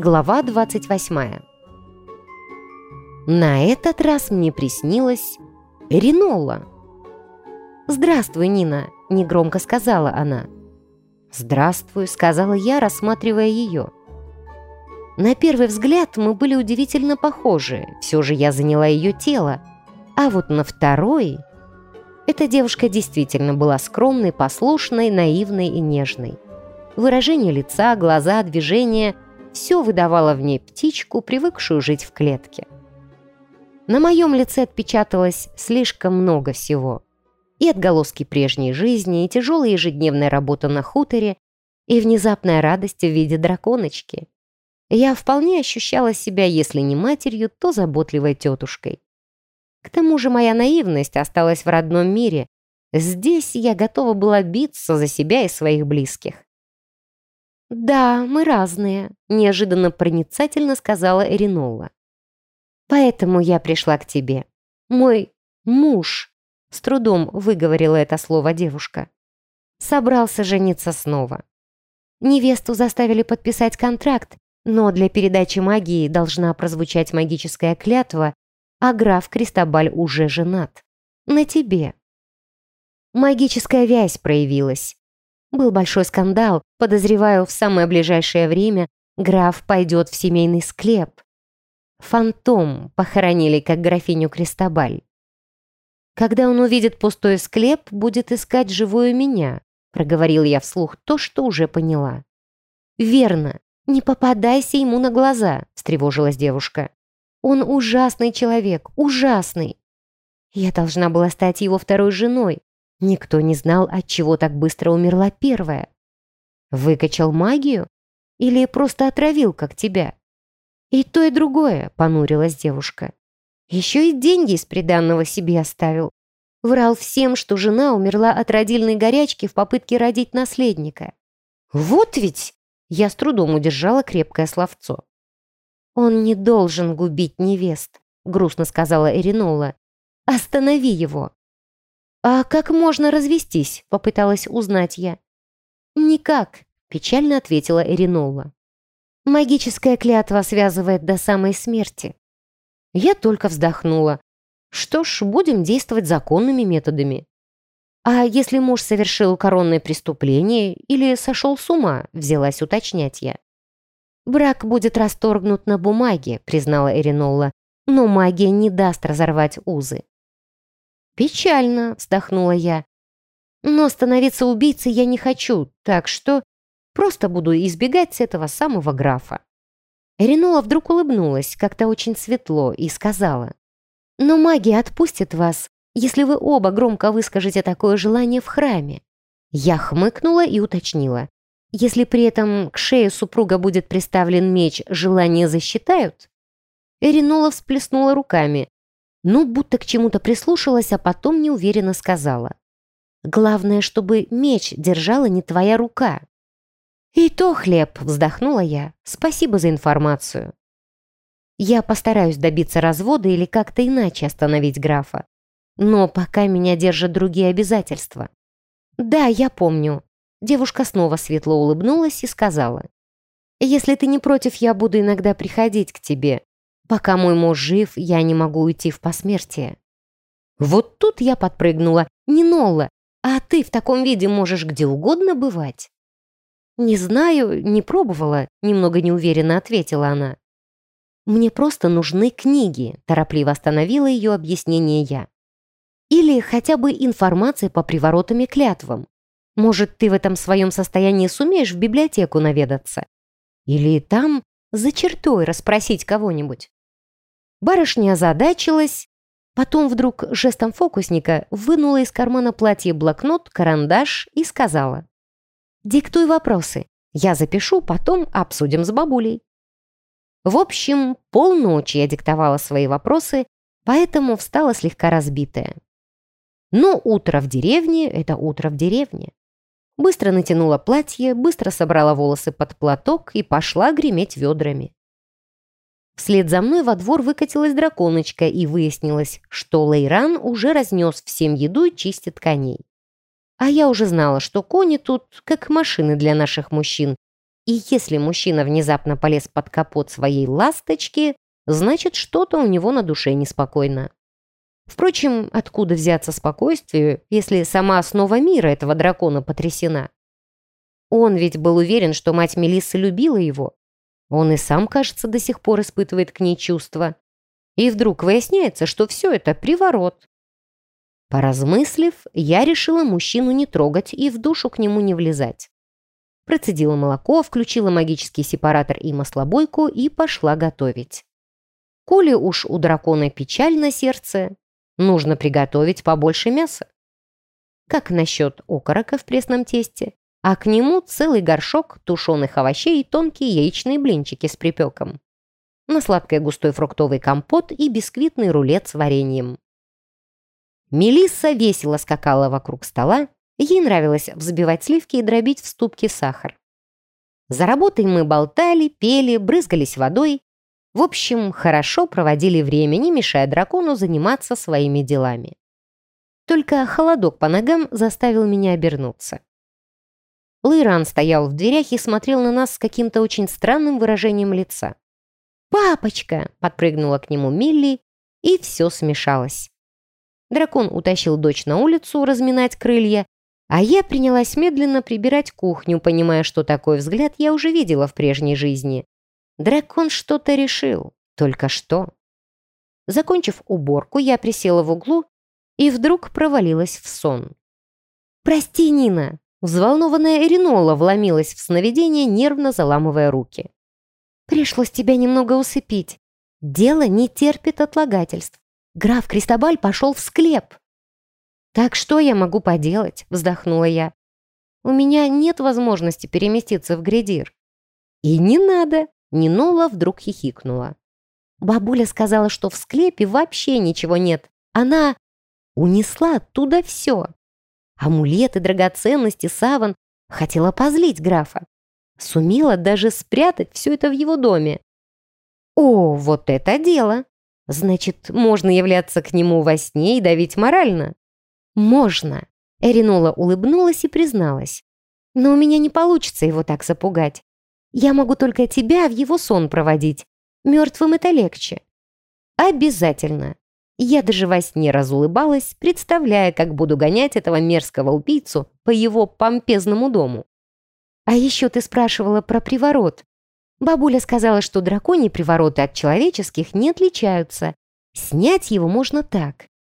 Глава 28 На этот раз мне приснилась Ренола. «Здравствуй, Нина», — негромко сказала она. «Здравствуй», — сказала я, рассматривая ее. На первый взгляд мы были удивительно похожи, все же я заняла ее тело, а вот на второй... Эта девушка действительно была скромной, послушной, наивной и нежной. Выражение лица, глаза, движения – все выдавало в ней птичку, привыкшую жить в клетке. На моем лице отпечаталось слишком много всего. И отголоски прежней жизни, и тяжелая ежедневная работа на хуторе, и внезапная радость в виде драконочки. Я вполне ощущала себя, если не матерью, то заботливой тетушкой. К тому же моя наивность осталась в родном мире. Здесь я готова была биться за себя и своих близких. «Да, мы разные», — неожиданно проницательно сказала Эринола. «Поэтому я пришла к тебе. Мой муж», — с трудом выговорила это слово девушка, собрался жениться снова. Невесту заставили подписать контракт, но для передачи магии должна прозвучать магическая клятва, а граф Кристобаль уже женат. На тебе. Магическая вязь проявилась. Был большой скандал. Подозреваю, в самое ближайшее время граф пойдет в семейный склеп. Фантом похоронили, как графиню Кристобаль. Когда он увидит пустой склеп, будет искать живую меня, проговорил я вслух то, что уже поняла. Верно, не попадайся ему на глаза, встревожилась девушка. Он ужасный человек, ужасный. Я должна была стать его второй женой, Никто не знал, от чего так быстро умерла первая. Выкачал магию? Или просто отравил, как тебя? И то, и другое, понурилась девушка. Еще и деньги из приданного себе оставил. Врал всем, что жена умерла от родильной горячки в попытке родить наследника. Вот ведь! Я с трудом удержала крепкое словцо. «Он не должен губить невест», — грустно сказала Эринола. «Останови его!» «А как можно развестись?» — попыталась узнать я. «Никак», — печально ответила Эринола. «Магическая клятва связывает до самой смерти». Я только вздохнула. Что ж, будем действовать законными методами. А если муж совершил коронное преступление или сошел с ума, взялась уточнять я. «Брак будет расторгнут на бумаге», — признала Эринола, «но магия не даст разорвать узы. «Печально», — вздохнула я. «Но становиться убийцей я не хочу, так что просто буду избегать этого самого графа». Эринола вдруг улыбнулась, как-то очень светло, и сказала. «Но магия отпустит вас, если вы оба громко выскажете такое желание в храме». Я хмыкнула и уточнила. «Если при этом к шее супруга будет приставлен меч, желание засчитают?» Эринола всплеснула руками ну, будто к чему-то прислушалась, а потом неуверенно сказала. «Главное, чтобы меч держала не твоя рука». «И то хлеб», — вздохнула я. «Спасибо за информацию». Я постараюсь добиться развода или как-то иначе остановить графа. Но пока меня держат другие обязательства. Да, я помню. Девушка снова светло улыбнулась и сказала. Если ты не против, я буду иногда приходить к тебе. Пока мой муж жив, я не могу уйти в посмертие. Вот тут я подпрыгнула. Не Нолла, а ты в таком виде можешь где угодно бывать. Не знаю, не пробовала, немного неуверенно ответила она. Мне просто нужны книги, торопливо остановила ее объяснение я. Или хотя бы информация по приворотам и клятвам. Может, ты в этом своем состоянии сумеешь в библиотеку наведаться? Или там за чертой расспросить кого-нибудь? Барышня озадачилась, потом вдруг жестом фокусника вынула из кармана платья блокнот, карандаш и сказала. «Диктуй вопросы. Я запишу, потом обсудим с бабулей». В общем, полночи я диктовала свои вопросы, поэтому встала слегка разбитая. Но утро в деревне — это утро в деревне. Быстро натянула платье, быстро собрала волосы под платок и пошла греметь ведрами. Вслед за мной во двор выкатилась драконочка и выяснилось, что Лейран уже разнес всем еду и чистит коней. А я уже знала, что кони тут как машины для наших мужчин, И если мужчина внезапно полез под капот своей ласточки, значит, что-то у него на душе неспокойно. Впрочем, откуда взяться спокойствию, если сама основа мира этого дракона потрясена? Он ведь был уверен, что мать Мелиссы любила его. Он и сам, кажется, до сих пор испытывает к ней чувства. И вдруг выясняется, что все это приворот. Поразмыслив, я решила мужчину не трогать и в душу к нему не влезать. Процедила молоко, включила магический сепаратор и маслобойку и пошла готовить. Коли уж у дракона печаль на сердце, нужно приготовить побольше мяса. Как насчет окорока в пресном тесте? А к нему целый горшок тушеных овощей и тонкие яичные блинчики с припеком. На сладкий густой фруктовый компот и бисквитный рулет с вареньем. Мелисса весело скакала вокруг стола, ей нравилось взбивать сливки и дробить в ступке сахар. За работой мы болтали, пели, брызгались водой. В общем, хорошо проводили время, не мешая дракону заниматься своими делами. Только холодок по ногам заставил меня обернуться. Лейран стоял в дверях и смотрел на нас с каким-то очень странным выражением лица. «Папочка!» — подпрыгнула к нему Милли, и все смешалось. Дракон утащил дочь на улицу разминать крылья, а я принялась медленно прибирать кухню, понимая, что такой взгляд я уже видела в прежней жизни. Дракон что-то решил. Только что. Закончив уборку, я присела в углу и вдруг провалилась в сон. «Прости, Нина!» Взволнованная Эринола вломилась в сновидение, нервно заламывая руки. «Пришлось тебя немного усыпить. Дело не терпит отлагательств. Граф Кристобаль пошел в склеп. «Так что я могу поделать?» – вздохнула я. «У меня нет возможности переместиться в Гридир». «И не надо!» – Нинола вдруг хихикнула. Бабуля сказала, что в склепе вообще ничего нет. Она унесла оттуда все. Амулеты, драгоценности, саван. Хотела позлить графа. Сумела даже спрятать все это в его доме. О, вот это дело! Значит, можно являться к нему во сне и давить морально? Можно. Эринола улыбнулась и призналась. Но у меня не получится его так запугать. Я могу только тебя в его сон проводить. Мертвым это легче. Обязательно. Я даже во сне разулыбалась, представляя, как буду гонять этого мерзкого убийцу по его помпезному дому. А еще ты спрашивала про приворот. Бабуля сказала, что драконьи привороты от человеческих не отличаются. Снять его можно так.